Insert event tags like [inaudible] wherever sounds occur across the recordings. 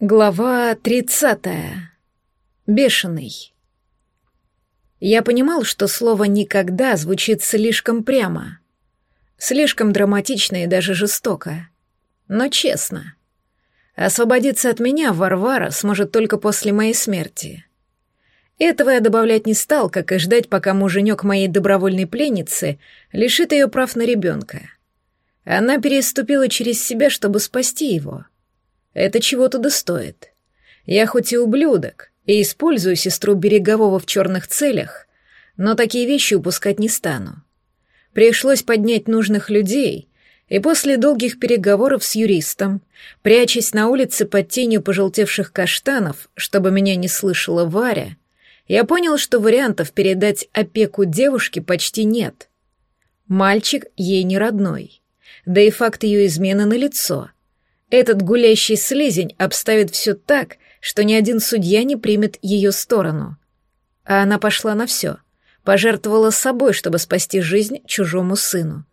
Глава тридцатая. Бешеный. Я понимал, что слово «никогда» звучит слишком прямо, слишком драматично и даже жестоко. Но честно. Освободиться от меня Варвара сможет только после моей смерти. Этого я добавлять не стал, как и ждать, пока муженек моей добровольной пленницы лишит ее прав на ребенка. Она переступила через себя, чтобы спасти его — это чего-то достоит. Я хоть и ублюдок, и использую сестру Берегового в черных целях, но такие вещи упускать не стану. Пришлось поднять нужных людей, и после долгих переговоров с юристом, прячась на улице под тенью пожелтевших каштанов, чтобы меня не слышала Варя, я понял, что вариантов передать опеку девушке почти нет. Мальчик ей не родной, да и факт ее измены налицо — этот гулящий слизень обставит все так, что ни один судья не примет ее сторону. А она пошла на все, пожертвовала собой, чтобы спасти жизнь чужому сыну.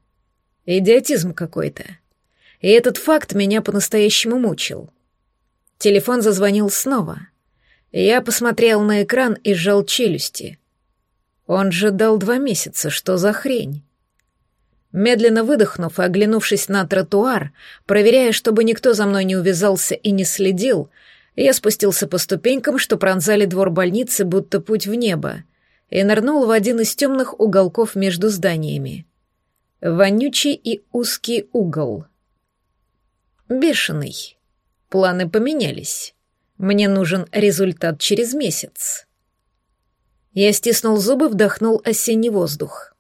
Идиотизм какой-то. И этот факт меня по-настоящему мучил. Телефон зазвонил снова. Я посмотрел на экран и сжал челюсти. Он же дал два месяца, что за хрень? Медленно выдохнув и оглянувшись на тротуар, проверяя, чтобы никто за мной не увязался и не следил, я спустился по ступенькам, что пронзали двор больницы, будто путь в небо, и нырнул в один из темных уголков между зданиями. Вонючий и узкий угол. Бешеный. Планы поменялись. Мне нужен результат через месяц. Я стиснул зубы, вдохнул осенний воздух.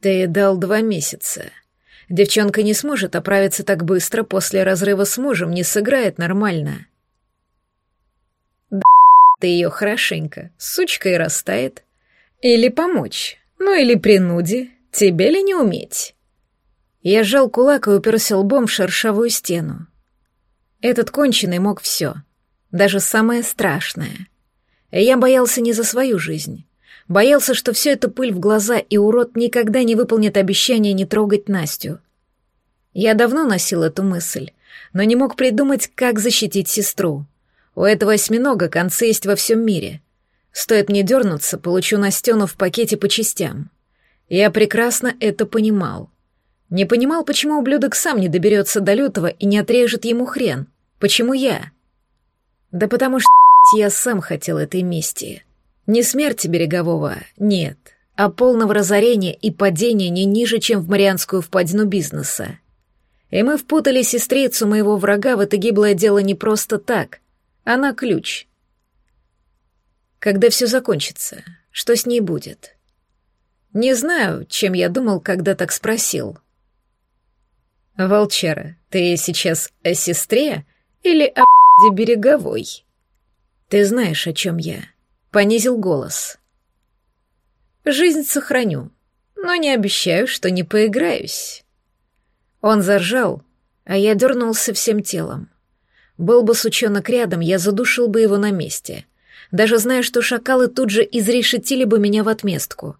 Ты дал два месяца. Девчонка не сможет оправиться так быстро после разрыва с мужем, не сыграет нормально. Да ты ее хорошенько, сучка и растает. Или помочь, ну или принуди, тебе ли не уметь? Я сжал кулак и уперся лбом в шершавую стену. Этот конченый мог все, даже самое страшное. Я боялся не за свою жизнь, Боялся, что все это пыль в глаза, и урод никогда не выполнит обещание не трогать Настю. Я давно носил эту мысль, но не мог придумать, как защитить сестру. У этого осьминога концы есть во всем мире. Стоит мне дернуться, получу Настену в пакете по частям. Я прекрасно это понимал. Не понимал, почему ублюдок сам не доберется до лютого и не отрежет ему хрен. Почему я? Да потому что я сам хотел этой мести. Не смерти берегового, нет, а полного разорения и падения не ниже, чем в Марианскую впадину бизнеса. И мы впутали сестрицу моего врага в это гиблое дело не просто так. Она ключ. Когда все закончится, что с ней будет? Не знаю, чем я думал, когда так спросил. Волчара, ты сейчас о сестре или о [laughs] береговой? Ты знаешь, о чем я. Понизил голос. «Жизнь сохраню, но не обещаю, что не поиграюсь». Он заржал, а я дернулся всем телом. Был бы сучонок рядом, я задушил бы его на месте, даже зная, что шакалы тут же изрешетили бы меня в отместку.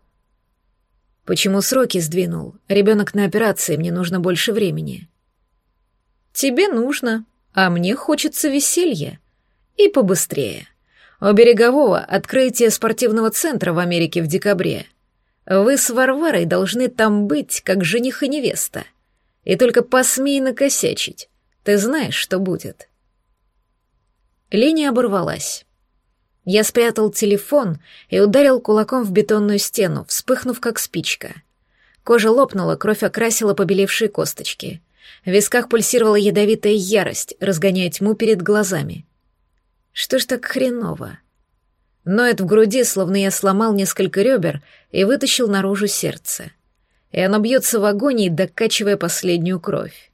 Почему сроки сдвинул? Ребенок на операции, мне нужно больше времени. Тебе нужно, а мне хочется веселья. И побыстрее. У Берегового открытие спортивного центра в Америке в декабре. Вы с Варварой должны там быть, как жених и невеста. И только посмей накосячить. Ты знаешь, что будет. Линия оборвалась. Я спрятал телефон и ударил кулаком в бетонную стену, вспыхнув как спичка. Кожа лопнула, кровь окрасила побелевшие косточки. В висках пульсировала ядовитая ярость, разгоняя тьму перед глазами. Что ж так хреново? Ноет в груди, словно я сломал несколько ребер и вытащил наружу сердце. И оно бьется в агонии, докачивая последнюю кровь.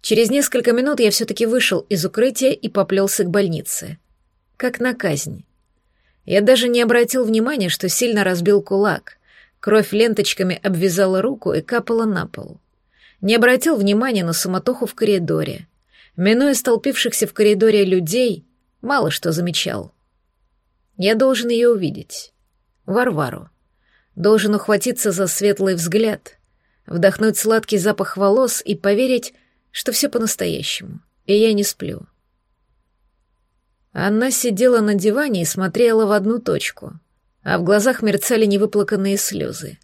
Через несколько минут я все-таки вышел из укрытия и поплелся к больнице. Как на казнь. Я даже не обратил внимания, что сильно разбил кулак. Кровь ленточками обвязала руку и капала на пол. Не обратил внимания на суматоху в коридоре. Минуя столпившихся в коридоре людей, мало что замечал. Я должен ее увидеть. Варвару. Должен ухватиться за светлый взгляд, вдохнуть сладкий запах волос и поверить, что все по-настоящему, и я не сплю. Она сидела на диване и смотрела в одну точку, а в глазах мерцали невыплаканные слезы.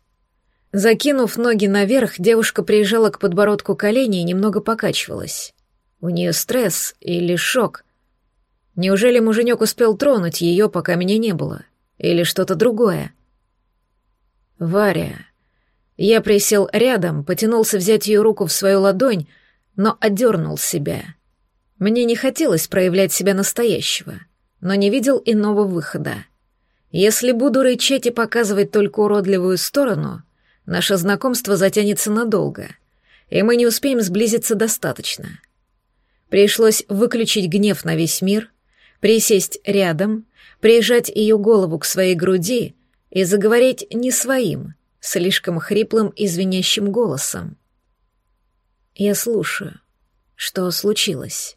Закинув ноги наверх, девушка приезжала к подбородку колени и немного покачивалась. У нее стресс или шок. Неужели муженек успел тронуть ее, пока меня не было? Или что-то другое? Варя. Я присел рядом, потянулся взять ее руку в свою ладонь, но отдернул себя. Мне не хотелось проявлять себя настоящего, но не видел иного выхода. Если буду рычать и показывать только уродливую сторону, наше знакомство затянется надолго, и мы не успеем сблизиться достаточно. Пришлось выключить гнев на весь мир, присесть рядом, прижать ее голову к своей груди и заговорить не своим, слишком хриплым и звенящим голосом. «Я слушаю. Что случилось?»